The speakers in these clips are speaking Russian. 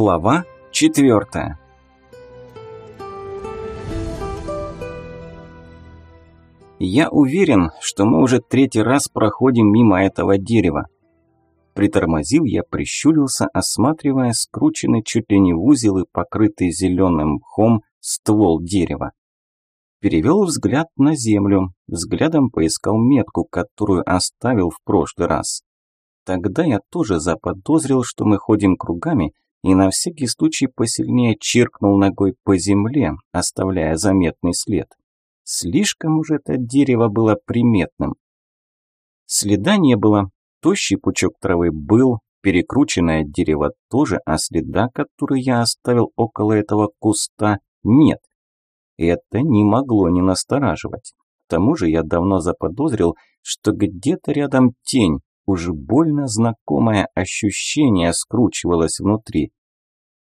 Глава четвертая. Я уверен, что мы уже третий раз проходим мимо этого дерева. Притормозив, я прищурился, осматривая скрученный чуть ли не в узел и покрытый зеленым мхом ствол дерева. Перевел взгляд на землю, взглядом поискал метку, которую оставил в прошлый раз. Тогда я тоже заподозрил, что мы ходим кругами, и на всякий случай посильнее чиркнул ногой по земле, оставляя заметный след. Слишком уж это дерево было приметным. Следа не было, тощий пучок травы был, перекрученное дерево тоже, а следа, который я оставил около этого куста, нет. Это не могло не настораживать. К тому же я давно заподозрил, что где-то рядом тень, Уж больно знакомое ощущение скручивалось внутри.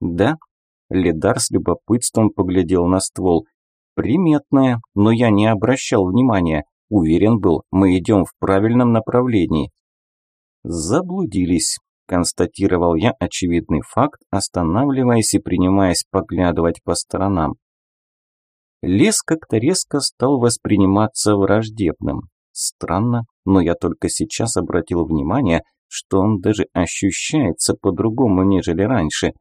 Да, Лидар с любопытством поглядел на ствол. Приметное, но я не обращал внимания. Уверен был, мы идем в правильном направлении. Заблудились, констатировал я очевидный факт, останавливаясь и принимаясь поглядывать по сторонам. Лес как-то резко стал восприниматься враждебным. Странно, но я только сейчас обратил внимание, что он даже ощущается по-другому, нежели раньше.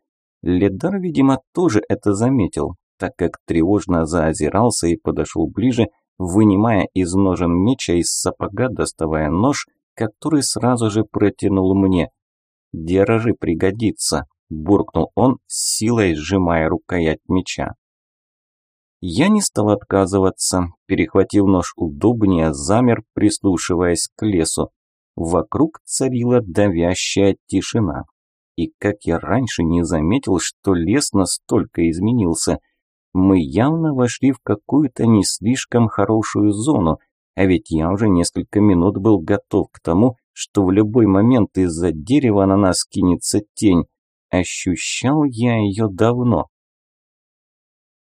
Ледар, видимо, тоже это заметил, так как тревожно заозирался и подошел ближе, вынимая из ножен меча из сапога, доставая нож, который сразу же протянул мне. «Держи, пригодится», – буркнул он, силой сжимая рукоять меча. Я не стал отказываться, перехватив нож удобнее, замер, прислушиваясь к лесу. Вокруг царила давящая тишина. И как я раньше не заметил, что лес настолько изменился. Мы явно вошли в какую-то не слишком хорошую зону, а ведь я уже несколько минут был готов к тому, что в любой момент из-за дерева на нас кинется тень. Ощущал я ее давно.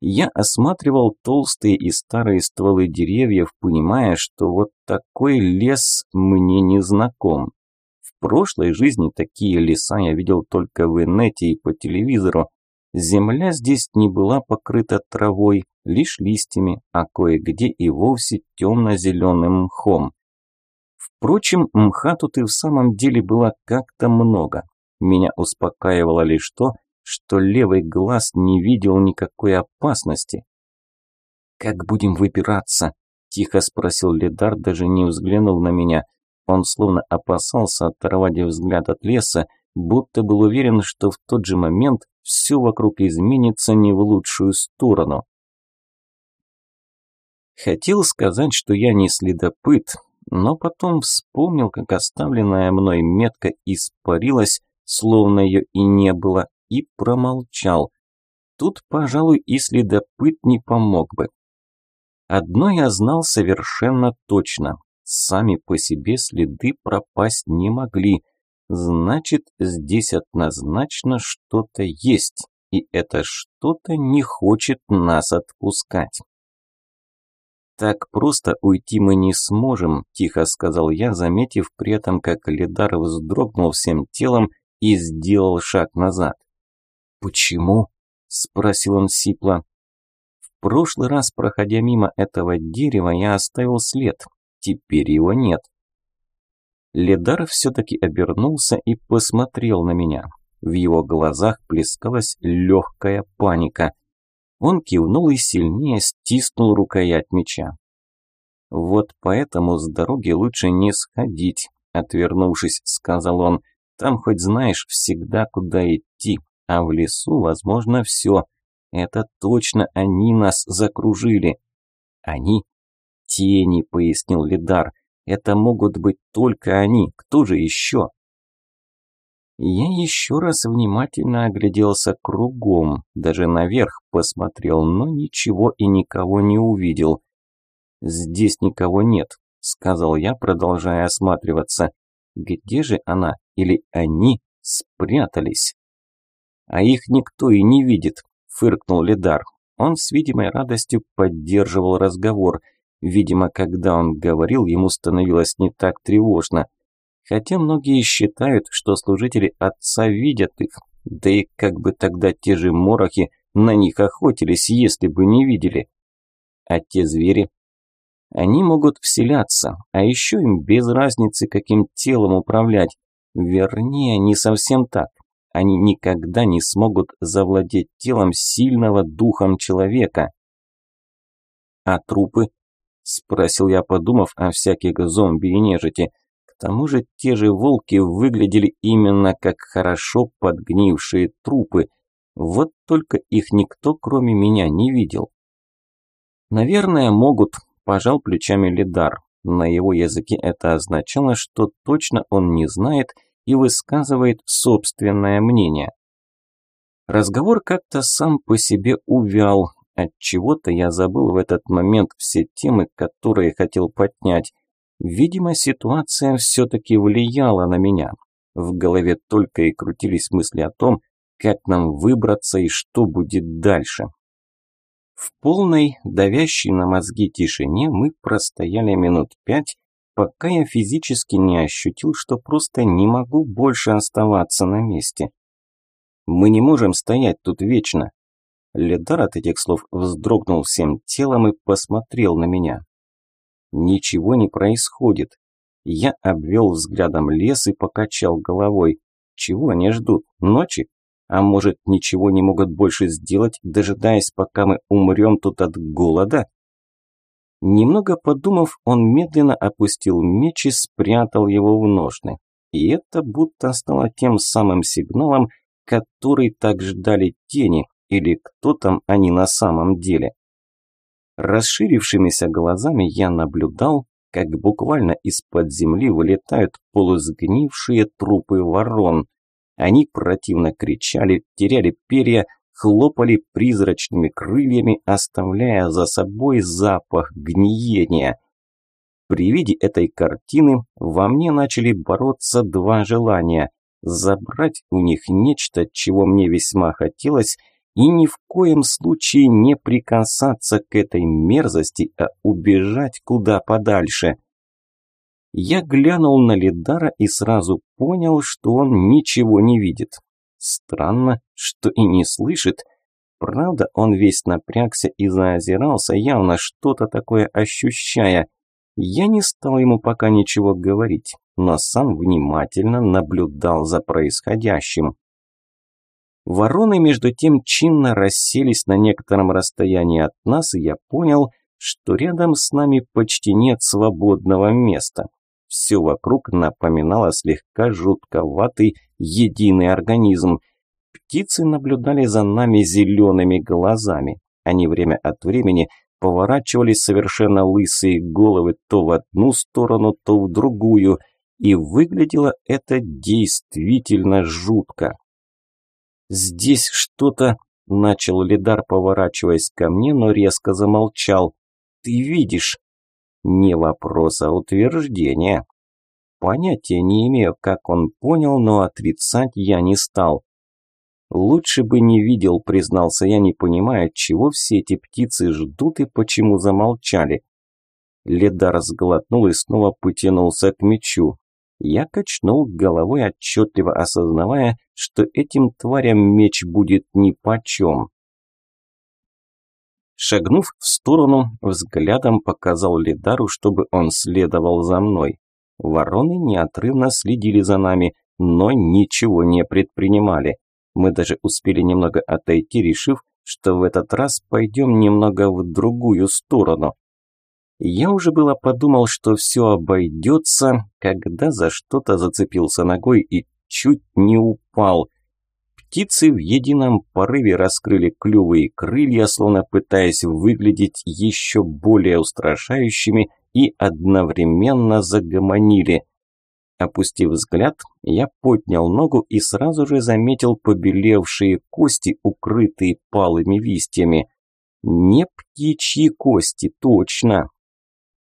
Я осматривал толстые и старые стволы деревьев, понимая, что вот такой лес мне не знаком. В прошлой жизни такие леса я видел только в инете и по телевизору. Земля здесь не была покрыта травой, лишь листьями, а кое-где и вовсе темно-зеленым мхом. Впрочем, мха тут и в самом деле было как-то много. Меня успокаивало лишь то, что левый глаз не видел никакой опасности. «Как будем выбираться?» – тихо спросил Лидар, даже не взглянув на меня. Он словно опасался оторвать взгляд от леса, будто был уверен, что в тот же момент все вокруг изменится не в лучшую сторону. Хотел сказать, что я не следопыт, но потом вспомнил, как оставленная мной метка испарилась, словно ее и не было, и промолчал. Тут, пожалуй, и следопыт не помог бы. Одно я знал совершенно точно. Сами по себе следы пропасть не могли. Значит, здесь однозначно что-то есть, и это что-то не хочет нас отпускать. «Так просто уйти мы не сможем», – тихо сказал я, заметив при этом, как Лидар вздрогнул всем телом и сделал шаг назад. «Почему?» – спросил он сипло. «В прошлый раз, проходя мимо этого дерева, я оставил след. Теперь его нет». Ледар все-таки обернулся и посмотрел на меня. В его глазах плескалась легкая паника. Он кивнул и сильнее стиснул рукоять меча. «Вот поэтому с дороги лучше не сходить», – отвернувшись, сказал он. «Там хоть знаешь всегда, куда идти, а в лесу, возможно, все. Это точно они нас закружили. Они? Тени, пояснил Лидар. Это могут быть только они. Кто же еще? Я еще раз внимательно огляделся кругом, даже наверх посмотрел, но ничего и никого не увидел. «Здесь никого нет», – сказал я, продолжая осматриваться. «Где же она или они спрятались?» «А их никто и не видит», – фыркнул Лидар. Он с видимой радостью поддерживал разговор. Видимо, когда он говорил, ему становилось не так тревожно. Хотя многие считают, что служители отца видят их, Да и как бы тогда те же морохи на них охотились, если бы не видели. А те звери? Они могут вселяться, а еще им без разницы, каким телом управлять. Вернее, не совсем так. Они никогда не смогут завладеть телом сильного духом человека. А трупы? Спросил я, подумав о всяких зомби и нежити. К тому же те же волки выглядели именно как хорошо подгнившие трупы. Вот только их никто, кроме меня, не видел. Наверное, могут, пожал плечами Лидар. На его языке это означало, что точно он не знает и высказывает собственное мнение. Разговор как-то сам по себе увял, от чего-то я забыл в этот момент все темы, которые хотел поднять. Видимо, ситуация все-таки влияла на меня. В голове только и крутились мысли о том, как нам выбраться и что будет дальше. В полной, давящей на мозги тишине мы простояли минут пять, пока я физически не ощутил, что просто не могу больше оставаться на месте. Мы не можем стоять тут вечно. Ледар от этих слов вздрогнул всем телом и посмотрел на меня. Ничего не происходит. Я обвел взглядом лес и покачал головой. Чего они ждут? Ночи? А может, ничего не могут больше сделать, дожидаясь, пока мы умрем тут от голода? Немного подумав, он медленно опустил меч и спрятал его в ножны. И это будто стало тем самым сигналом, который так ждали тени, или кто там они на самом деле. Расширившимися глазами я наблюдал, как буквально из-под земли вылетают полусгнившие трупы ворон. Они противно кричали, теряли перья, хлопали призрачными крыльями, оставляя за собой запах гниения. При виде этой картины во мне начали бороться два желания – забрать у них нечто, чего мне весьма хотелось – и ни в коем случае не прикасаться к этой мерзости, а убежать куда подальше. Я глянул на Лидара и сразу понял, что он ничего не видит. Странно, что и не слышит. Правда, он весь напрягся и заозирался, явно что-то такое ощущая. Я не стал ему пока ничего говорить, но сам внимательно наблюдал за происходящим. Вороны между тем чинно расселись на некотором расстоянии от нас, и я понял, что рядом с нами почти нет свободного места. Все вокруг напоминало слегка жутковатый единый организм. Птицы наблюдали за нами зелеными глазами. Они время от времени поворачивали совершенно лысые головы то в одну сторону, то в другую, и выглядело это действительно жутко. «Здесь что-то...» – начал Лидар, поворачиваясь ко мне, но резко замолчал. «Ты видишь?» «Не вопрос, а утверждение». Понятия не имею, как он понял, но отрицать я не стал. «Лучше бы не видел», – признался я, не понимая, чего все эти птицы ждут и почему замолчали. Ледар сглотнул и снова потянулся к мечу. Я качнул головой, отчетливо осознавая, что этим тварям меч будет нипочем. Шагнув в сторону, взглядом показал Лидару, чтобы он следовал за мной. Вороны неотрывно следили за нами, но ничего не предпринимали. Мы даже успели немного отойти, решив, что в этот раз пойдем немного в другую сторону. Я уже было подумал, что все обойдется, когда за что-то зацепился ногой и чуть не упал. Птицы в едином порыве раскрыли клювы и крылья, словно пытаясь выглядеть еще более устрашающими и одновременно загомонили. Опустив взгляд, я поднял ногу и сразу же заметил побелевшие кости, укрытые палыми листьями. Не птичьи кости, точно,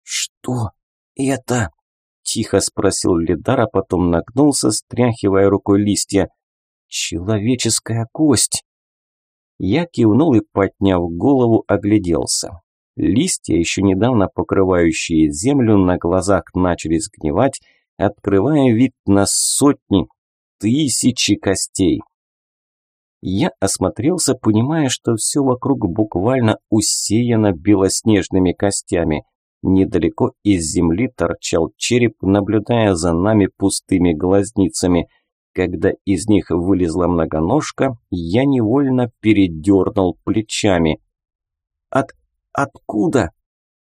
«Что это?» – тихо спросил Лидар, а потом нагнулся, стряхивая рукой листья. «Человеческая кость!» Я кивнул и, подняв голову, огляделся. Листья, еще недавно покрывающие землю, на глазах начали сгнивать, открывая вид на сотни, тысячи костей. Я осмотрелся, понимая, что все вокруг буквально усеяно белоснежными костями. Недалеко из земли торчал череп, наблюдая за нами пустыми глазницами. Когда из них вылезла многоножка, я невольно передернул плечами. «От... откуда?»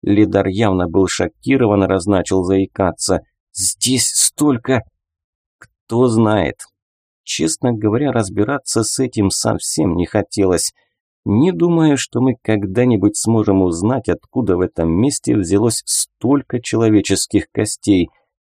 Лидар явно был шокирован и разначал заикаться. «Здесь столько...» «Кто знает?» Честно говоря, разбираться с этим совсем не хотелось. Не думаю, что мы когда-нибудь сможем узнать, откуда в этом месте взялось столько человеческих костей.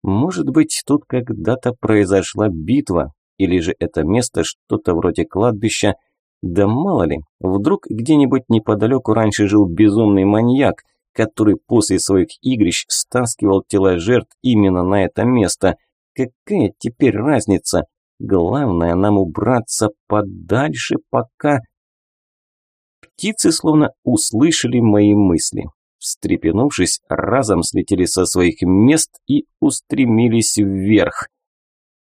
Может быть, тут когда-то произошла битва, или же это место что-то вроде кладбища. Да мало ли, вдруг где-нибудь неподалеку раньше жил безумный маньяк, который после своих игрищ стаскивал тела жертв именно на это место. Какая теперь разница? Главное нам убраться подальше, пока... Птицы словно услышали мои мысли. Встрепенувшись, разом слетели со своих мест и устремились вверх.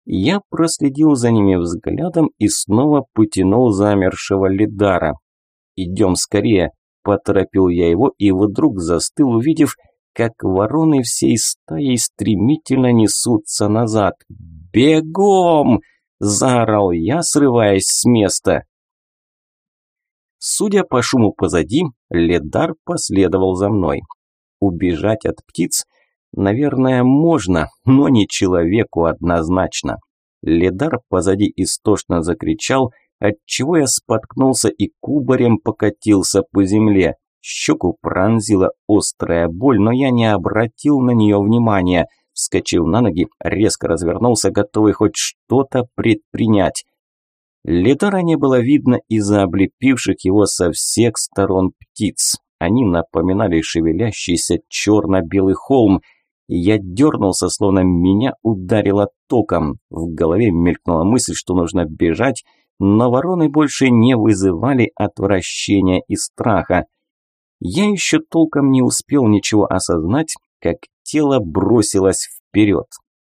Я проследил за ними взглядом и снова потянул замершего Лидара. «Идем скорее», – поторопил я его и вдруг застыл, увидев, как вороны всей стаей стремительно несутся назад. «Бегом!» – заорал я, срываясь с места. Судя по шуму позади, Ледар последовал за мной. Убежать от птиц, наверное, можно, но не человеку однозначно. Ледар позади истошно закричал, отчего я споткнулся и кубарем покатился по земле. Щеку пронзила острая боль, но я не обратил на нее внимания. Вскочив на ноги, резко развернулся, готовый хоть что-то предпринять. Летара не было видно из-за облепивших его со всех сторон птиц. Они напоминали шевелящийся черно-белый холм. Я дернулся, словно меня ударило током. В голове мелькнула мысль, что нужно бежать, но вороны больше не вызывали отвращения и страха. Я еще толком не успел ничего осознать, как тело бросилось вперед.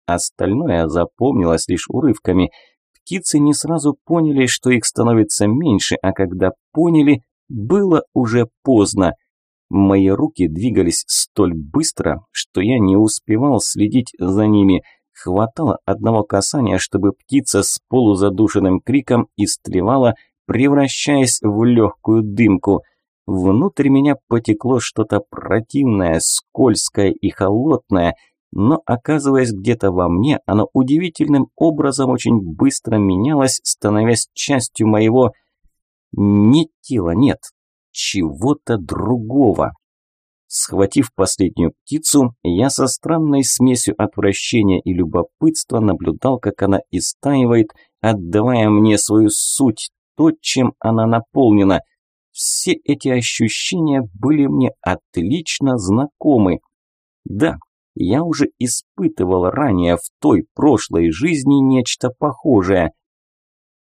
Остальное запомнилось лишь урывками – Птицы не сразу поняли, что их становится меньше, а когда поняли, было уже поздно. Мои руки двигались столь быстро, что я не успевал следить за ними. Хватало одного касания, чтобы птица с полузадушенным криком истлевала, превращаясь в легкую дымку. Внутрь меня потекло что-то противное, скользкое и холодное – но оказываясь где-то во мне, оно удивительным образом очень быстро менялось, становясь частью моего... Не тела, нет, чего-то другого. Схватив последнюю птицу, я со странной смесью отвращения и любопытства наблюдал, как она истаивает, отдавая мне свою суть, то, чем она наполнена. Все эти ощущения были мне отлично знакомы. Да, я уже испытывал ранее в той прошлой жизни нечто похожее.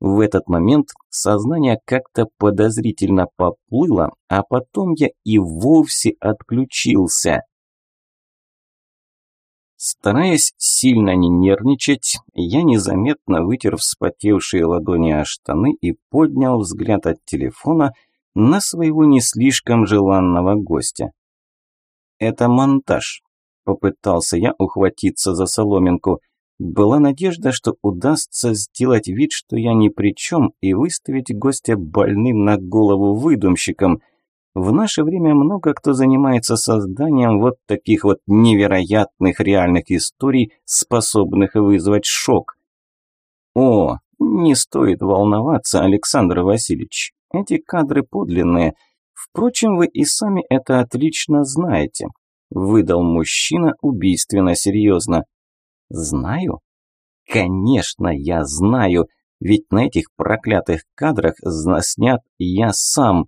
В этот момент сознание как-то подозрительно поплыло, а потом я и вовсе отключился. Стараясь сильно не нервничать, я незаметно вытер вспотевшие ладони о штаны и поднял взгляд от телефона на своего не слишком желанного гостя. Это монтаж. Попытался я ухватиться за соломинку. Была надежда, что удастся сделать вид, что я ни при чем, и выставить гостя больным на голову выдумщиком. В наше время много кто занимается созданием вот таких вот невероятных реальных историй, способных вызвать шок. О, не стоит волноваться, Александр Васильевич. Эти кадры подлинные. Впрочем, вы и сами это отлично знаете выдал мужчина убийственно серьезно. Знаю? Конечно, я знаю, ведь на этих проклятых кадрах снят я сам.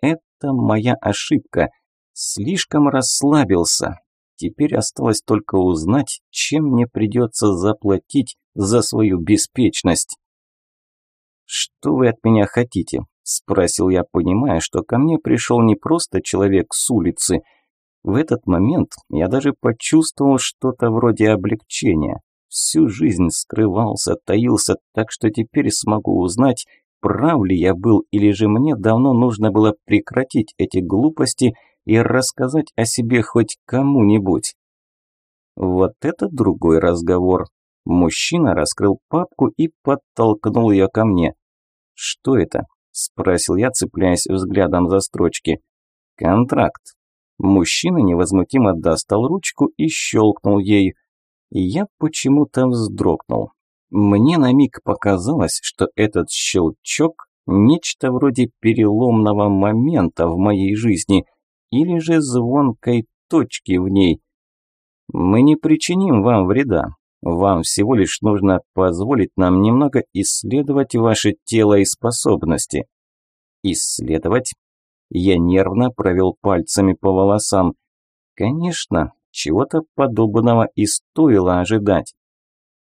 Это моя ошибка. Слишком расслабился. Теперь осталось только узнать, чем мне придется заплатить за свою беспечность. «Что вы от меня хотите?» – спросил я, понимая, что ко мне пришел не просто человек с улицы – в этот момент я даже почувствовал что-то вроде облегчения. Всю жизнь скрывался, таился, так что теперь смогу узнать, прав ли я был, или же мне давно нужно было прекратить эти глупости и рассказать о себе хоть кому-нибудь. Вот это другой разговор. Мужчина раскрыл папку и подтолкнул ее ко мне. «Что это?» – спросил я, цепляясь взглядом за строчки. «Контракт». Мужчина невозмутимо достал ручку и щелкнул ей. Я почему-то вздрогнул. Мне на миг показалось, что этот щелчок – нечто вроде переломного момента в моей жизни или же звонкой точки в ней. Мы не причиним вам вреда. Вам всего лишь нужно позволить нам немного исследовать ваше тело и способности. Исследовать? Я нервно провел пальцами по волосам. Конечно, чего-то подобного и стоило ожидать.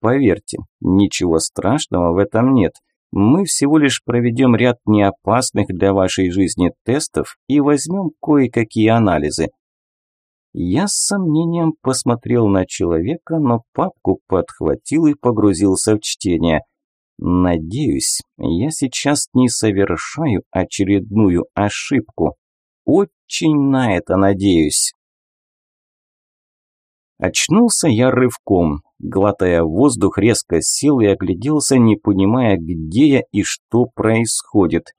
Поверьте, ничего страшного в этом нет. Мы всего лишь проведем ряд неопасных для вашей жизни тестов и возьмем кое-какие анализы. Я с сомнением посмотрел на человека, но папку подхватил и погрузился в чтение. Надеюсь, я сейчас не совершаю очередную ошибку. Очень на это надеюсь. Очнулся я рывком. Глотая воздух, резко сел и огляделся, не понимая, где я и что происходит.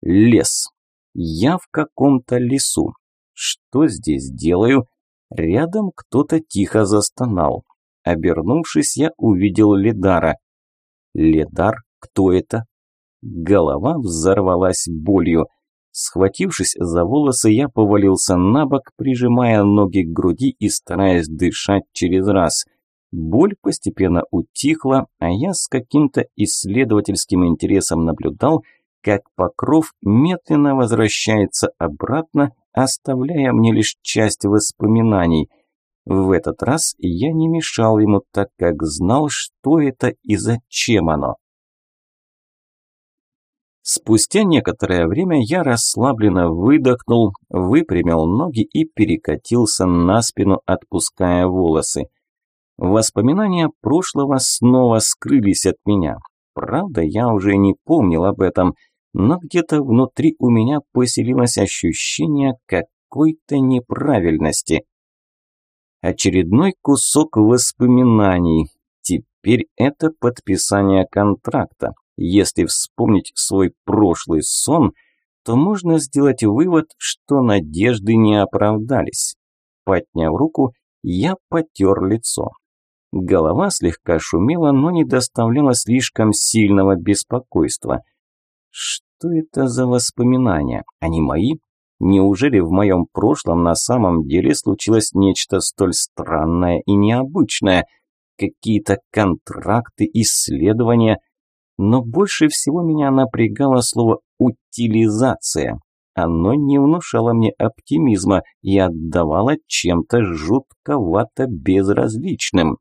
Лес. Я в каком-то лесу. Что здесь делаю? Рядом кто-то тихо застонал. Обернувшись, я увидел Ледара. Ледар? Кто это? Голова взорвалась болью. Схватившись за волосы, я повалился на бок, прижимая ноги к груди и стараясь дышать через раз. Боль постепенно утихла, а я с каким-то исследовательским интересом наблюдал, как покров медленно возвращается обратно, оставляя мне лишь часть воспоминаний. В этот раз я не мешал ему, так как знал, что это и зачем оно. Спустя некоторое время я расслабленно выдохнул, выпрямил ноги и перекатился на спину, отпуская волосы. Воспоминания прошлого снова скрылись от меня. Правда, я уже не помнил об этом, но где-то внутри у меня поселилось ощущение какой-то неправильности. Очередной кусок воспоминаний. Теперь это подписание контракта. Если вспомнить свой прошлый сон, то можно сделать вывод, что надежды не оправдались. Подняв руку, я потер лицо. Голова слегка шумела, но не доставляла слишком сильного беспокойства. Что это за воспоминания? Они мои? Неужели в моем прошлом на самом деле случилось нечто столь странное и необычное? Какие-то контракты, исследования – но больше всего меня напрягало слово «утилизация». Оно не внушало мне оптимизма и отдавало чем-то жутковато безразличным.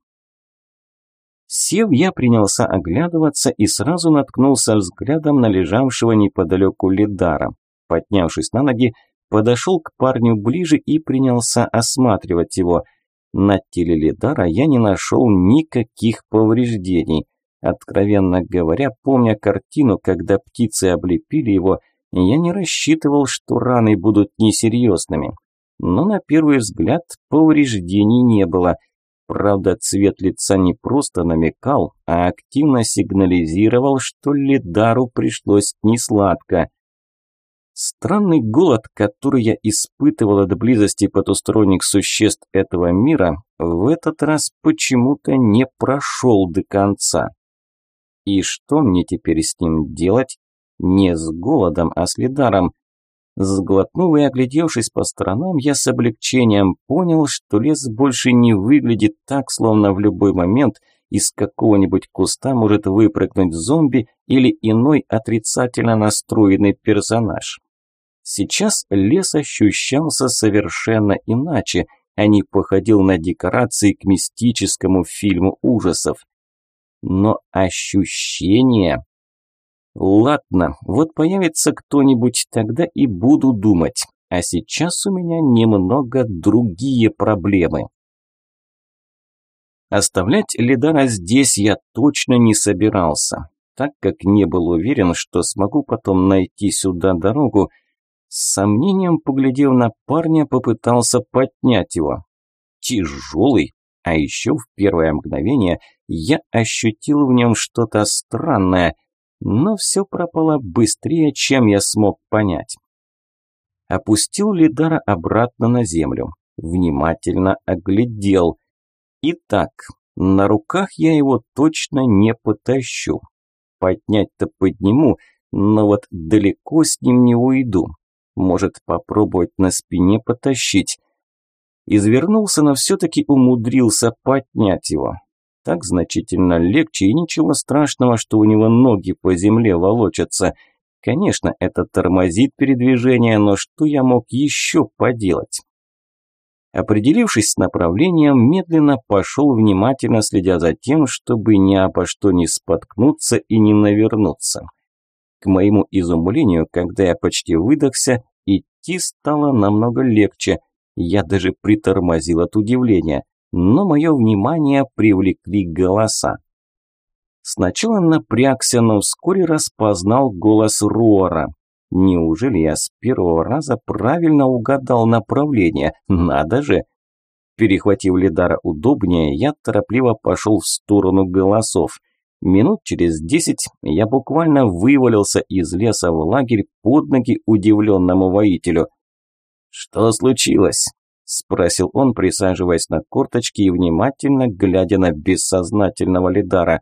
Сев, я принялся оглядываться и сразу наткнулся взглядом на лежавшего неподалеку Лидара. Поднявшись на ноги, подошел к парню ближе и принялся осматривать его. На теле Лидара я не нашел никаких повреждений. Откровенно говоря, помня картину, когда птицы облепили его, я не рассчитывал, что раны будут несерьезными. Но на первый взгляд повреждений не было. Правда, цвет лица не просто намекал, а активно сигнализировал, что Лидару пришлось несладко. Странный голод, который я испытывал от близости потусторонних существ этого мира, в этот раз почему-то не прошел до конца. И что мне теперь с ним делать? Не с голодом, а с лидаром. Сглотнув и оглядевшись по сторонам, я с облегчением понял, что лес больше не выглядит так, словно в любой момент из какого-нибудь куста может выпрыгнуть зомби или иной отрицательно настроенный персонаж. Сейчас лес ощущался совершенно иначе, а не походил на декорации к мистическому фильму ужасов но ощущение... Ладно, вот появится кто-нибудь, тогда и буду думать. А сейчас у меня немного другие проблемы. Оставлять Лидара здесь я точно не собирался. так как не был уверен, что смогу потом найти сюда дорогу, с сомнением, поглядев на парня, попытался поднять его. Тяжелый, а еще в первое мгновение я ощутил в нем что-то странное, но все пропало быстрее, чем я смог понять. Опустил Лидара обратно на землю, внимательно оглядел. Итак, на руках я его точно не потащу. Поднять-то подниму, но вот далеко с ним не уйду. Может попробовать на спине потащить. Извернулся, но все-таки умудрился поднять его. Так значительно легче и ничего страшного, что у него ноги по земле волочатся. Конечно, это тормозит передвижение, но что я мог еще поделать? Определившись с направлением, медленно пошел, внимательно следя за тем, чтобы ни обо что не споткнуться и не навернуться. К моему изумлению, когда я почти выдохся, идти стало намного легче. Я даже притормозил от удивления, но мое внимание привлекли голоса. Сначала напрягся, но вскоре распознал голос Руора. Неужели я с первого раза правильно угадал направление? Надо же! Перехватив Лидара удобнее, я торопливо пошел в сторону голосов – Минут через десять я буквально вывалился из леса в лагерь под ноги удивленному воителю. «Что случилось?» – спросил он, присаживаясь на корточки и внимательно глядя на бессознательного Лидара.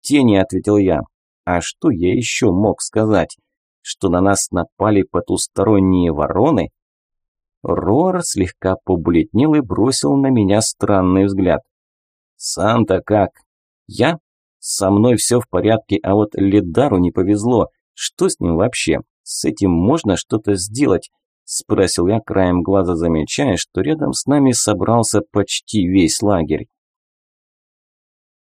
«Тени», – ответил я. «А что я еще мог сказать? Что на нас напали потусторонние вороны?» Рор слегка побледнел и бросил на меня странный взгляд. «Сам-то как?» «Я?» Со мной все в порядке, а вот Лидару не повезло. Что с ним вообще? С этим можно что-то сделать? Спросил я краем глаза, замечая, что рядом с нами собрался почти весь лагерь.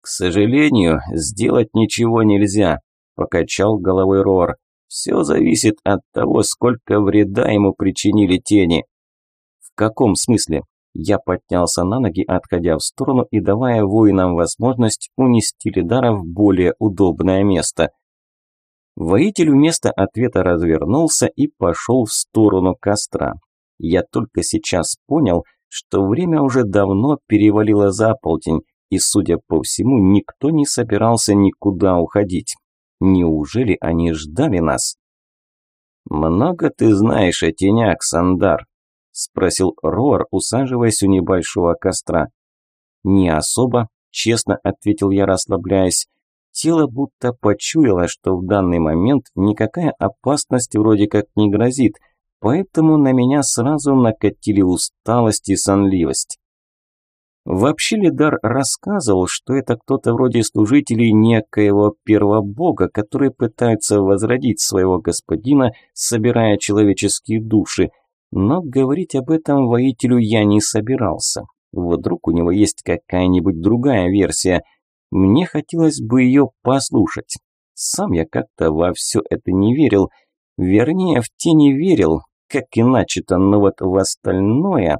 «К сожалению, сделать ничего нельзя», – покачал головой Рор. «Все зависит от того, сколько вреда ему причинили тени». «В каком смысле?» Я поднялся на ноги, отходя в сторону и давая воинам возможность унести Лидара в более удобное место. Воитель вместо ответа развернулся и пошел в сторону костра. Я только сейчас понял, что время уже давно перевалило за полдень, и, судя по всему, никто не собирался никуда уходить. Неужели они ждали нас? «Много ты знаешь о тенях, Сандар», – спросил Роар, усаживаясь у небольшого костра. «Не особо», – честно ответил я, расслабляясь. Тело будто почуяло, что в данный момент никакая опасность вроде как не грозит, поэтому на меня сразу накатили усталость и сонливость. Вообще Лидар рассказывал, что это кто-то вроде служителей некоего первобога, которые пытаются возродить своего господина, собирая человеческие души, но говорить об этом воителю я не собирался. Вдруг у него есть какая-нибудь другая версия. Мне хотелось бы ее послушать. Сам я как-то во все это не верил. Вернее, в тени верил, как иначе-то, но вот в остальное...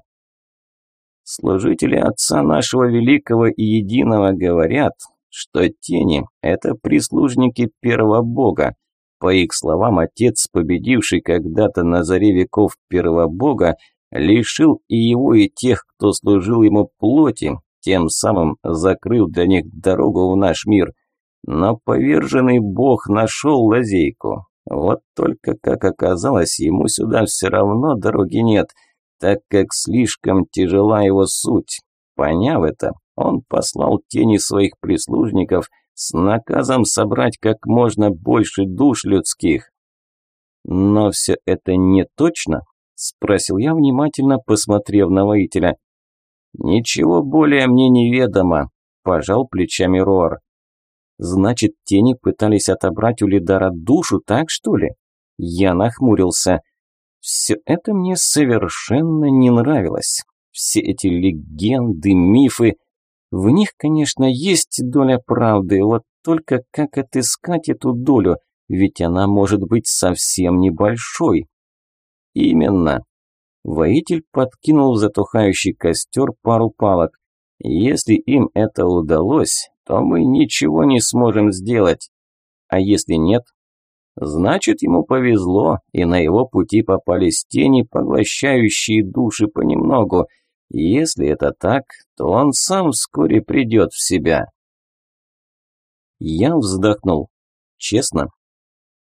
Служители Отца нашего Великого и Единого говорят, что тени – это прислужники первого Бога, по их словам, отец, победивший когда-то на заре веков первобога, лишил и его, и тех, кто служил ему плоти, тем самым закрыл для них дорогу в наш мир. Но поверженный бог нашел лазейку. Вот только, как оказалось, ему сюда все равно дороги нет, так как слишком тяжела его суть. Поняв это, он послал тени своих прислужников – с наказом собрать как можно больше душ людских. Но все это не точно? Спросил я, внимательно посмотрев на воителя. Ничего более мне неведомо, пожал плечами Рор. Значит, тени пытались отобрать у Лидара душу, так что ли? Я нахмурился. Все это мне совершенно не нравилось. Все эти легенды, мифы, в них, конечно, есть доля правды, вот только как отыскать эту долю, ведь она может быть совсем небольшой. Именно. Воитель подкинул в затухающий костер пару палок. Если им это удалось, то мы ничего не сможем сделать. А если нет? Значит, ему повезло, и на его пути попались тени, поглощающие души понемногу. Если это так, то он сам вскоре придет в себя. Я вздохнул. Честно,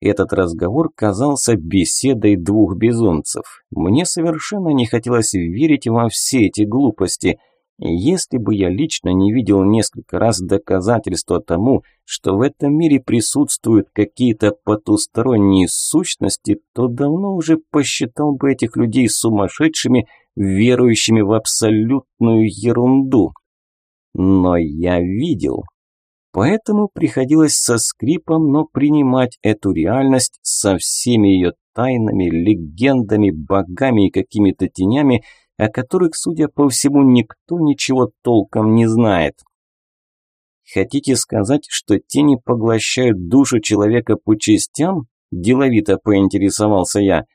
этот разговор казался беседой двух безумцев. Мне совершенно не хотелось верить во все эти глупости. Если бы я лично не видел несколько раз доказательства тому, что в этом мире присутствуют какие-то потусторонние сущности, то давно уже посчитал бы этих людей сумасшедшими, верующими в абсолютную ерунду. Но я видел, Поэтому приходилось со скрипом, но принимать эту реальность со всеми ее тайнами, легендами, богами и какими-то тенями, о которых, судя по всему, никто ничего толком не знает. Хотите сказать, что тени поглощают душу человека по частям? Деловито поинтересовался я.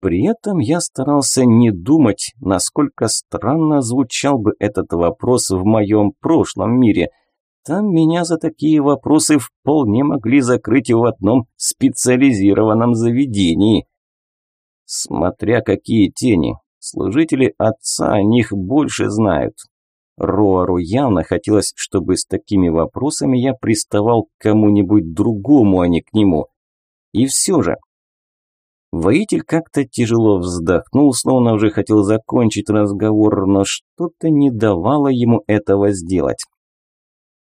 При этом я старался не думать, насколько странно звучал бы этот вопрос в моем прошлом мире – там меня за такие вопросы вполне могли закрыть в одном специализированном заведении. Смотря какие тени. Служители отца о них больше знают. Роару явно хотелось, чтобы с такими вопросами я приставал к кому-нибудь другому, а не к нему. И все же. Воитель как-то тяжело вздохнул, словно уже хотел закончить разговор, но что-то не давало ему этого сделать.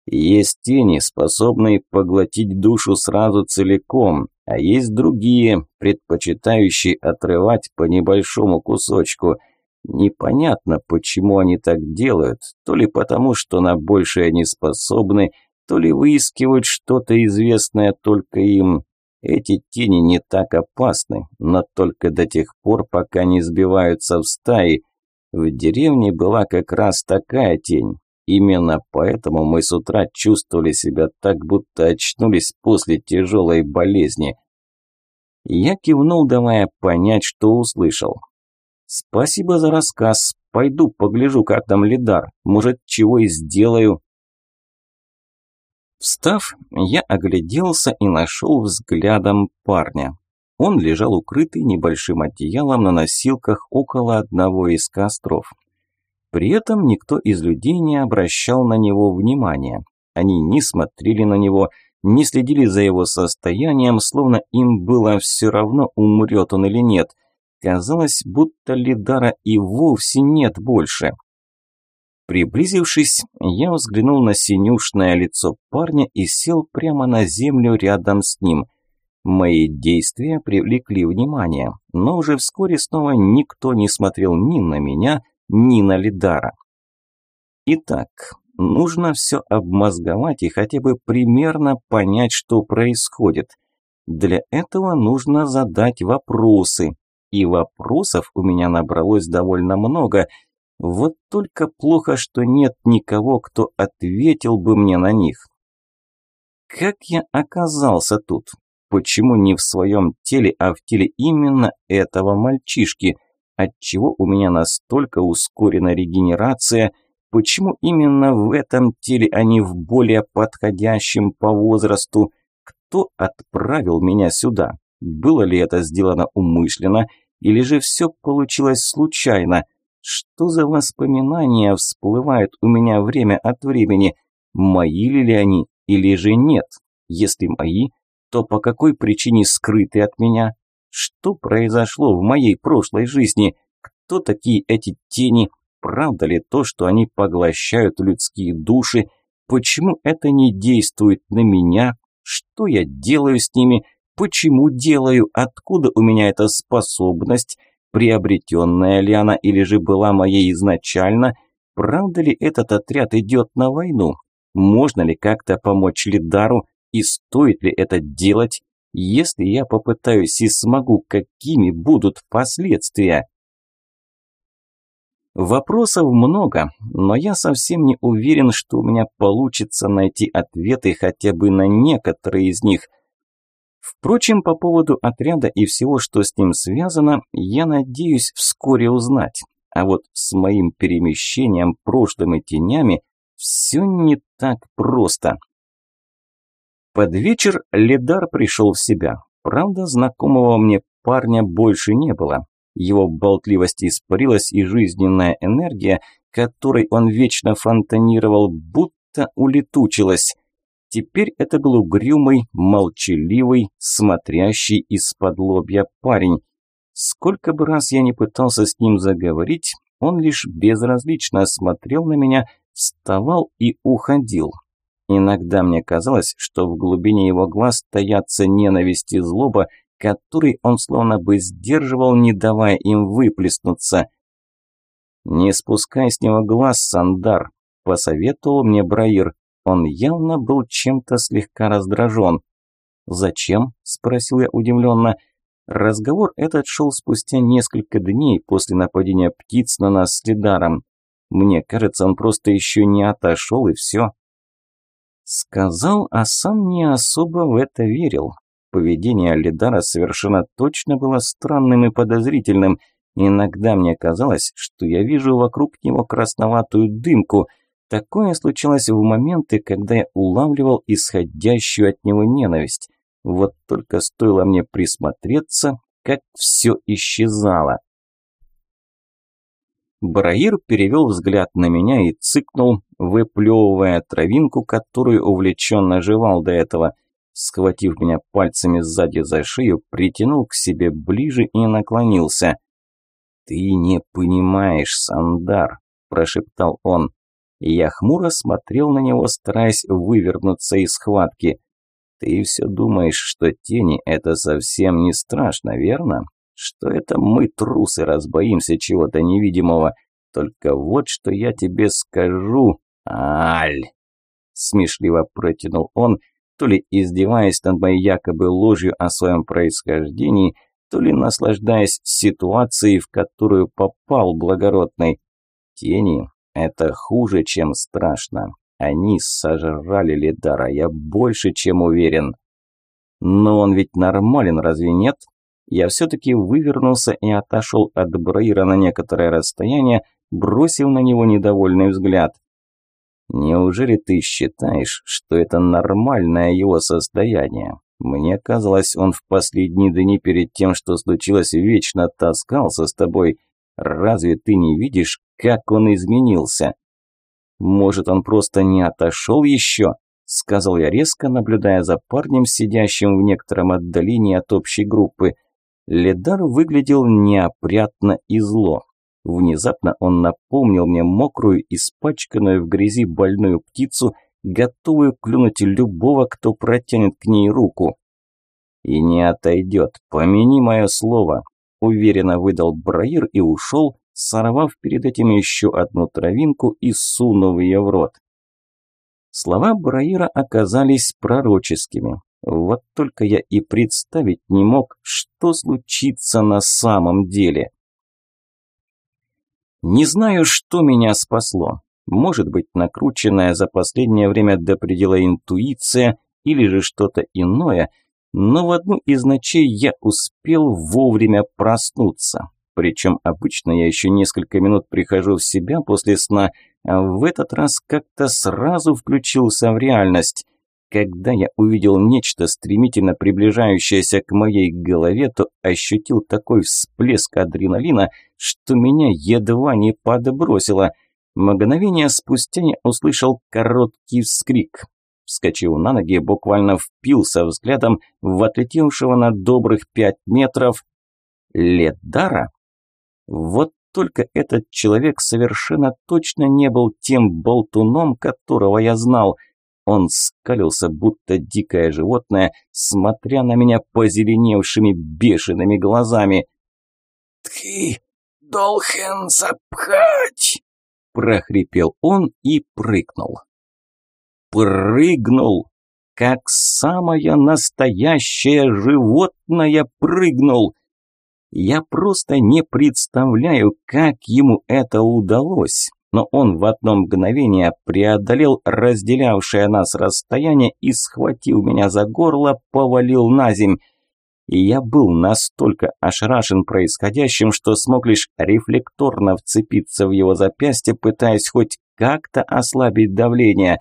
Есть тени, способные поглотить душу сразу целиком, а есть другие, предпочитающие отрывать по небольшому кусочку. Непонятно, почему они так делают, то ли потому, что на большее не способны, то ли выискивают что-то известное только им. Эти тени не так опасны, но только до тех пор, пока не сбиваются в стаи. В деревне была как раз такая тень, Именно поэтому мы с утра чувствовали себя так, будто очнулись после тяжелой болезни. Я кивнул, давая понять, что услышал. «Спасибо за рассказ. Пойду погляжу, как там Лидар. Может, чего и сделаю». Встав, я огляделся и нашел взглядом парня. Он лежал укрытый небольшим одеялом на носилках около одного из костров. При этом никто из людей не обращал на него внимания. Они не смотрели на него, не следили за его состоянием, словно им было все равно, умрет он или нет. Казалось, будто Лидара и вовсе нет больше. Приблизившись, я взглянул на синюшное лицо парня и сел прямо на землю рядом с ним. Мои действия привлекли внимание, но уже вскоре снова никто не смотрел ни на меня, Нина Лидара. Итак, нужно все обмозговать и хотя бы примерно понять, что происходит. Для этого нужно задать вопросы. И вопросов у меня набралось довольно много. Вот только плохо, что нет никого, кто ответил бы мне на них. Как я оказался тут? Почему не в своем теле, а в теле именно этого мальчишки – Отчего у меня настолько ускорена регенерация? Почему именно в этом теле, а не в более подходящем по возрасту? Кто отправил меня сюда? Было ли это сделано умышленно? Или же все получилось случайно? Что за воспоминания всплывают у меня время от времени? Мои ли они или же нет? Если мои, то по какой причине скрыты от меня? Что произошло в моей прошлой жизни? Кто такие эти тени? Правда ли то, что они поглощают людские души? Почему это не действует на меня? Что я делаю с ними? Почему делаю? Откуда у меня эта способность? Приобретенная ли она или же была моей изначально? Правда ли этот отряд идет на войну? Можно ли как-то помочь Лидару? И стоит ли это делать? Если я попытаюсь и смогу, какими будут последствия? Вопросов много, но я совсем не уверен, что у меня получится найти ответы хотя бы на некоторые из них. Впрочем, по поводу отряда и всего, что с ним связано, я надеюсь вскоре узнать. А вот с моим перемещением, прошлым и тенями все не так просто. Под вечер Ледар пришел в себя. Правда, знакомого мне парня больше не было. Его болтливость испарилась, и жизненная энергия, которой он вечно фонтанировал, будто улетучилась. Теперь это был угрюмый, молчаливый, смотрящий из-под лобья парень. Сколько бы раз я не пытался с ним заговорить, он лишь безразлично смотрел на меня, вставал и уходил. Иногда мне казалось, что в глубине его глаз таятся ненависть и злоба, который он словно бы сдерживал, не давая им выплеснуться. «Не спускай с него глаз, Сандар», – посоветовал мне Браир. Он явно был чем-то слегка раздражен. «Зачем?» – спросил я удивленно. Разговор этот шел спустя несколько дней после нападения птиц на нас с Лидаром. Мне кажется, он просто еще не отошел и все. Сказал, а сам не особо в это верил. Поведение Лидара совершенно точно было странным и подозрительным. Иногда мне казалось, что я вижу вокруг него красноватую дымку. Такое случалось в моменты, когда я улавливал исходящую от него ненависть. Вот только стоило мне присмотреться, как все исчезало. Браир перевел взгляд на меня и цыкнул, выплевывая травинку, которую увлеченно жевал до этого схватив меня пальцами сзади за шею, притянул к себе ближе и наклонился. «Ты не понимаешь, Сандар», – прошептал он. Я хмуро смотрел на него, стараясь вывернуться из схватки. «Ты все думаешь, что тени – это совсем не страшно, верно? Что это мы, трусы, разбоимся чего-то невидимого. Только вот что я тебе скажу, Аль!» Смешливо протянул он – то ли издеваясь над моей якобы ложью о своем происхождении, то ли наслаждаясь ситуацией, в которую попал благородный. Тени – это хуже, чем страшно. Они сожрали Лидара, я больше чем уверен. Но он ведь нормален, разве нет? Я все-таки вывернулся и отошел от Брейра на некоторое расстояние, бросив на него недовольный взгляд. Неужели ты считаешь, что это нормальное его состояние? Мне казалось, он в последние дни перед тем, что случилось, вечно таскался с тобой. Разве ты не видишь, как он изменился? Может, он просто не отошел еще? Сказал я резко, наблюдая за парнем, сидящим в некотором отдалении от общей группы. Ледар выглядел неопрятно и зло. Внезапно он напомнил мне мокрую, испачканную в грязи больную птицу, готовую клюнуть любого, кто протянет к ней руку. «И не отойдет, помяни мое слово», – уверенно выдал Браир и ушел, сорвав перед этим еще одну травинку и сунув ее в рот. Слова Браира оказались пророческими. Вот только я и представить не мог, что случится на самом деле. Не знаю, что меня спасло. Может быть, накрученная за последнее время до предела интуиция или же что-то иное, но в одну из ночей я успел вовремя проснуться. Причем обычно я еще несколько минут прихожу в себя после сна, а в этот раз как-то сразу включился в реальность. Когда я увидел нечто, стремительно приближающееся к моей голове, то ощутил такой всплеск адреналина, что меня едва не подбросило. Мгновение спустя я услышал короткий вскрик. Вскочив на ноги, буквально впился взглядом в отлетевшего на добрых пять метров Ледара. Вот только этот человек совершенно точно не был тем болтуном, которого я знал – он скалился, будто дикое животное, смотря на меня позеленевшими бешеными глазами. «Ты должен запхать!» – прохрипел он и прыгнул. Прыгнул! Как самое настоящее животное прыгнул! Я просто не представляю, как ему это удалось но он в одно мгновение преодолел разделявшее нас расстояние и, схватил меня за горло, повалил на земь. И я был настолько ошарашен происходящим, что смог лишь рефлекторно вцепиться в его запястье, пытаясь хоть как-то ослабить давление.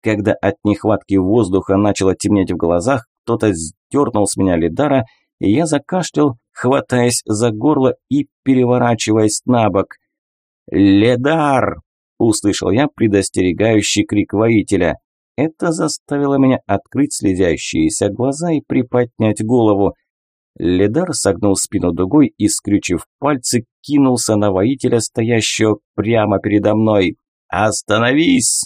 Когда от нехватки воздуха начало темнеть в глазах, кто-то сдернул с меня лидара, и я закашлял, хватаясь за горло и переворачиваясь на бок. «Ледар!» – услышал я предостерегающий крик воителя. Это заставило меня открыть слезящиеся глаза и приподнять голову. Ледар согнул спину дугой и, скрючив пальцы, кинулся на воителя, стоящего прямо передо мной. «Остановись!»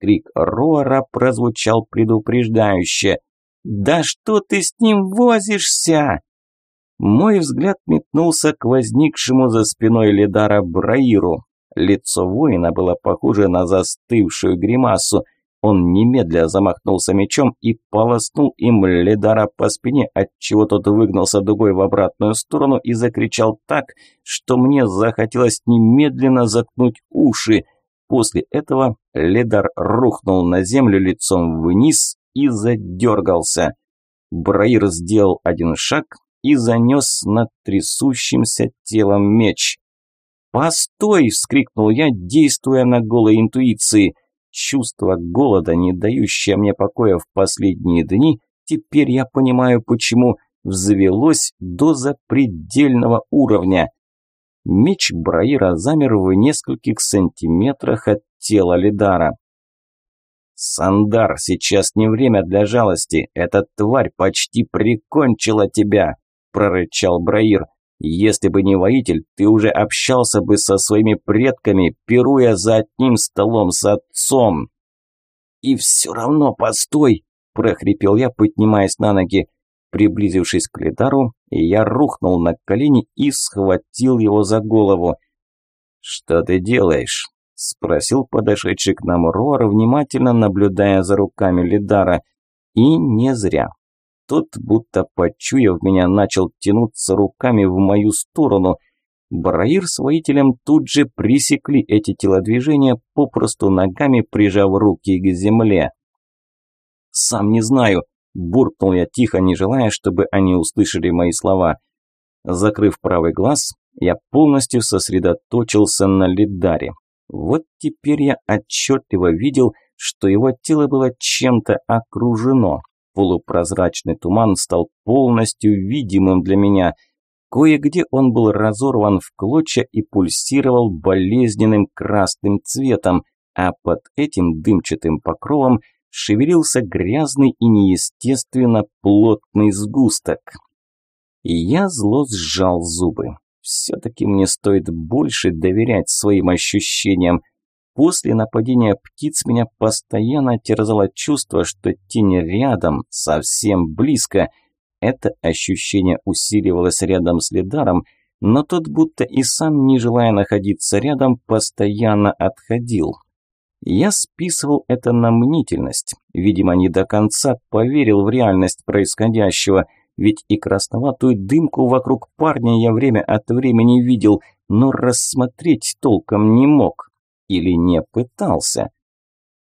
Крик Роара прозвучал предупреждающе. «Да что ты с ним возишься?» Мой взгляд метнулся к возникшему за спиной Ледара Браиру. Лицо воина было похоже на застывшую гримасу. Он немедля замахнулся мечом и полоснул им Ледара по спине, отчего тот выгнался дугой в обратную сторону и закричал так, что мне захотелось немедленно заткнуть уши. После этого Ледар рухнул на землю лицом вниз и задергался. Браир сделал один шаг и занес над трясущимся телом меч. «Постой!» – вскрикнул я, действуя на голой интуиции – Чувство голода, не дающее мне покоя в последние дни, теперь я понимаю, почему взвелось до запредельного уровня. Меч Браира замер в нескольких сантиметрах от тела Лидара. «Сандар, сейчас не время для жалости. Эта тварь почти прикончила тебя!» – прорычал Браир. Если бы не воитель, ты уже общался бы со своими предками, пируя за одним столом с отцом. И все равно постой, прохрипел я, поднимаясь на ноги. Приблизившись к Лидару, я рухнул на колени и схватил его за голову. «Что ты делаешь?» – спросил подошедший к нам Рор, внимательно наблюдая за руками Лидара. И не зря. Тот, будто почуяв меня, начал тянуться руками в мою сторону. Браир с воителем тут же пресекли эти телодвижения, попросту ногами прижав руки к земле. «Сам не знаю», – буркнул я тихо, не желая, чтобы они услышали мои слова. Закрыв правый глаз, я полностью сосредоточился на Лидаре. Вот теперь я отчетливо видел, что его тело было чем-то окружено. Полупрозрачный туман стал полностью видимым для меня. Кое-где он был разорван в клочья и пульсировал болезненным красным цветом, а под этим дымчатым покровом шевелился грязный и неестественно плотный сгусток. И я зло сжал зубы. Все-таки мне стоит больше доверять своим ощущениям. После нападения птиц меня постоянно терзало чувство, что тень рядом, совсем близко. Это ощущение усиливалось рядом с Лидаром, но тот, будто и сам, не желая находиться рядом, постоянно отходил. Я списывал это на мнительность. Видимо, не до конца поверил в реальность происходящего, ведь и красноватую дымку вокруг парня я время от времени видел, но рассмотреть толком не мог или не пытался.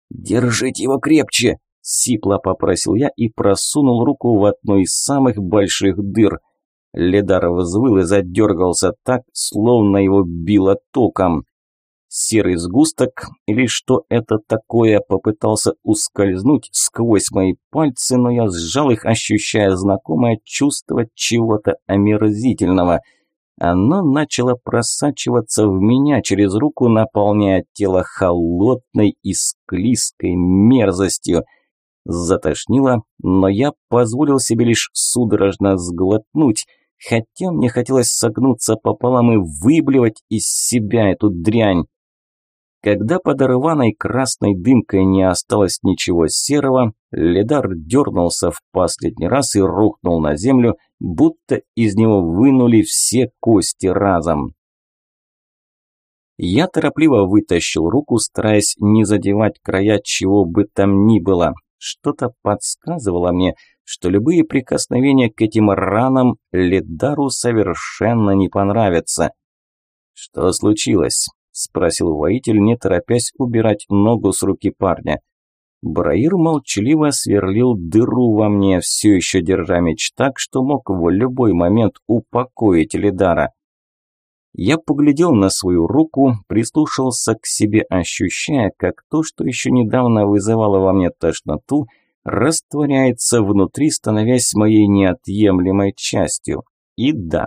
«Держите его крепче!» – сипло попросил я и просунул руку в одну из самых больших дыр. Ледар взвыл и задергался так, словно его било током. Серый сгусток, или что это такое, попытался ускользнуть сквозь мои пальцы, но я сжал их, ощущая знакомое чувство чего-то омерзительного – оно начало просачиваться в меня через руку, наполняя тело холодной и склизкой мерзостью. Затошнило, но я позволил себе лишь судорожно сглотнуть, хотя мне хотелось согнуться пополам и выблевать из себя эту дрянь. Когда под рваной красной дымкой не осталось ничего серого, Ледар дернулся в последний раз и рухнул на землю, будто из него вынули все кости разом. Я торопливо вытащил руку, стараясь не задевать края чего бы там ни было. Что-то подсказывало мне, что любые прикосновения к этим ранам Ледару совершенно не понравятся. «Что случилось?» Спросил воитель, не торопясь убирать ногу с руки парня. Браир молчаливо сверлил дыру во мне, все еще держа меч так, что мог в любой момент упокоить Лидара. Я поглядел на свою руку, прислушался к себе, ощущая, как то, что еще недавно вызывало во мне тошноту, растворяется внутри, становясь моей неотъемлемой частью. И да,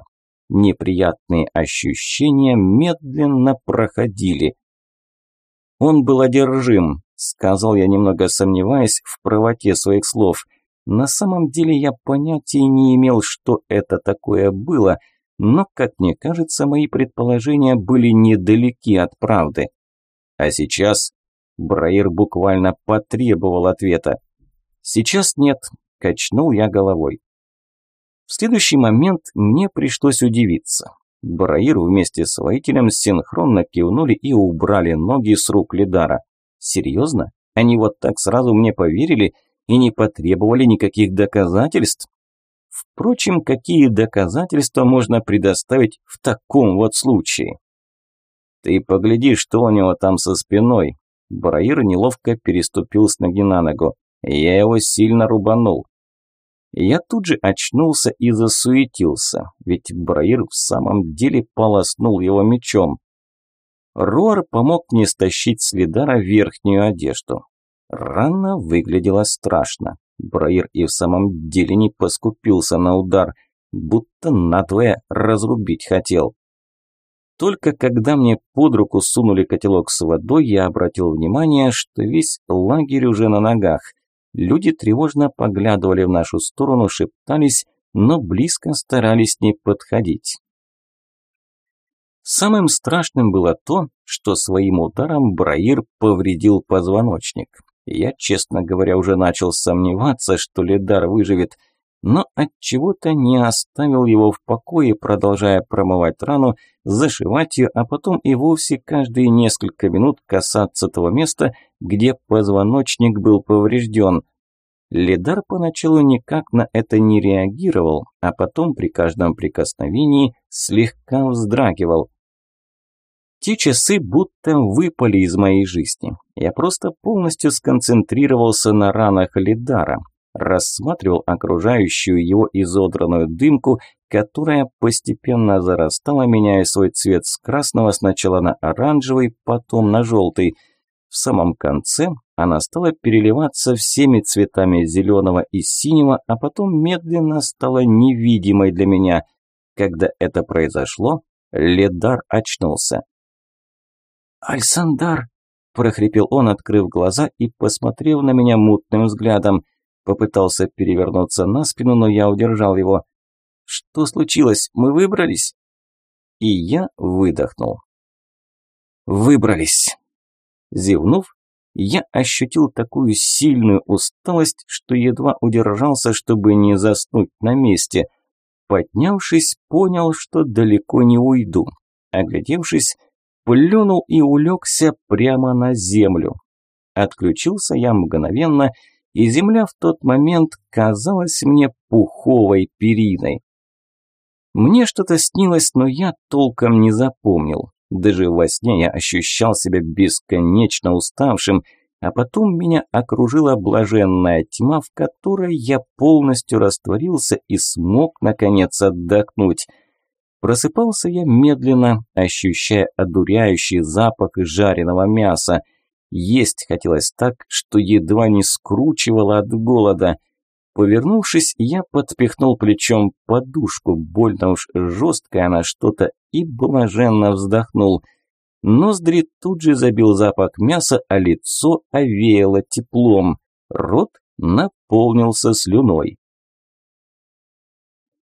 неприятные ощущения медленно проходили. Он был одержим, сказал я, немного сомневаясь в правоте своих слов. На самом деле я понятия не имел, что это такое было – но, как мне кажется, мои предположения были недалеки от правды. А сейчас Браир буквально потребовал ответа. «Сейчас нет», – качнул я головой. В следующий момент мне пришлось удивиться. Браир вместе с воителем синхронно кивнули и убрали ноги с рук Лидара. Серьезно? Они вот так сразу мне поверили и не потребовали никаких доказательств? Впрочем, какие доказательства можно предоставить в таком вот случае? Ты погляди, что у него там со спиной. Браир неловко переступил с ноги на ногу. Я его сильно рубанул. Я тут же очнулся и засуетился, ведь Браир в самом деле полоснул его мечом. Руар помог мне стащить с Лидара верхнюю одежду. Рана выглядела страшно. Браир и в самом деле не поскупился на удар, будто надвое разрубить хотел. Только когда мне под руку сунули котелок с водой, я обратил внимание, что весь лагерь уже на ногах. Люди тревожно поглядывали в нашу сторону, шептались, но близко старались не подходить. Самым страшным было то, что своим ударом Браир повредил позвоночник. Я, честно говоря, уже начал сомневаться, что Лидар выживет, но от чего то не оставил его в покое, продолжая промывать рану, зашивать ее, а потом и вовсе каждые несколько минут касаться того места, где позвоночник был поврежден. Лидар поначалу никак на это не реагировал, а потом при каждом прикосновении слегка вздрагивал. Те часы будто выпали из моей жизни. Я просто полностью сконцентрировался на ранах Лидара, рассматривал окружающую его изодранную дымку, которая постепенно зарастала, меняя свой цвет с красного сначала на оранжевый, потом на желтый. В самом конце она стала переливаться всеми цветами зеленого и синего, а потом медленно стала невидимой для меня. Когда это произошло, Ледар очнулся. «Альсандар!» – прохрипел он, открыв глаза и посмотрев на меня мутным взглядом. Попытался перевернуться на спину, но я удержал его. «Что случилось? Мы выбрались?» И я выдохнул. «Выбрались!» Зевнув, я ощутил такую сильную усталость, что едва удержался, чтобы не заснуть на месте. Поднявшись, понял, что далеко не уйду. Оглядевшись, плюнул и улегся прямо на землю. Отключился я мгновенно, и земля в тот момент казалась мне пуховой периной. Мне что-то снилось, но я толком не запомнил. Даже во сне я ощущал себя бесконечно уставшим, а потом меня окружила блаженная тьма, в которой я полностью растворился и смог, наконец, отдохнуть – Просыпался я медленно, ощущая одуряющий запах жареного мяса. Есть хотелось так, что едва не скручивало от голода. Повернувшись, я подпихнул плечом подушку, больно уж жесткая она что-то, и блаженно вздохнул. Ноздри тут же забил запах мяса, а лицо овеяло теплом. Рот наполнился слюной.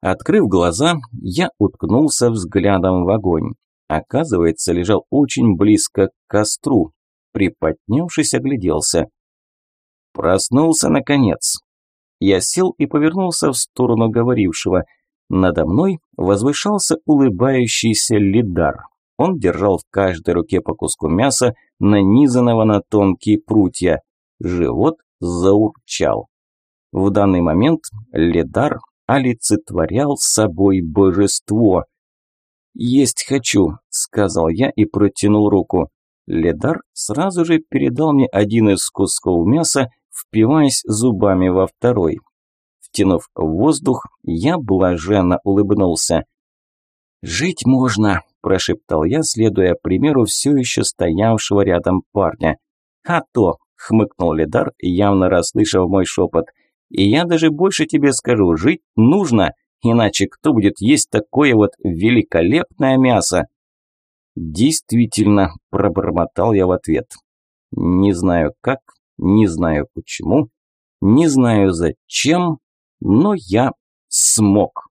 Открыв глаза, я уткнулся взглядом в огонь. Оказывается, лежал очень близко к костру. Приподнявшись, огляделся. Проснулся наконец. Я сел и повернулся в сторону говорившего. Надо мной возвышался улыбающийся Лидар. Он держал в каждой руке по куску мяса, нанизанного на тонкие прутья. Живот заурчал. В данный момент Лидар олицетворял собой божество. «Есть хочу», – сказал я и протянул руку. Ледар сразу же передал мне один из кусков мяса, впиваясь зубами во второй. Втянув воздух, я блаженно улыбнулся. «Жить можно», прошептал я, следуя примеру все еще стоявшего рядом парня. «А то!» – хмыкнул Лидар, явно расслышав мой шепот. «И я даже больше тебе скажу, жить нужно, иначе кто будет есть такое вот великолепное мясо?» «Действительно», – пробормотал я в ответ. «Не знаю как, не знаю почему, не знаю зачем, но я смог».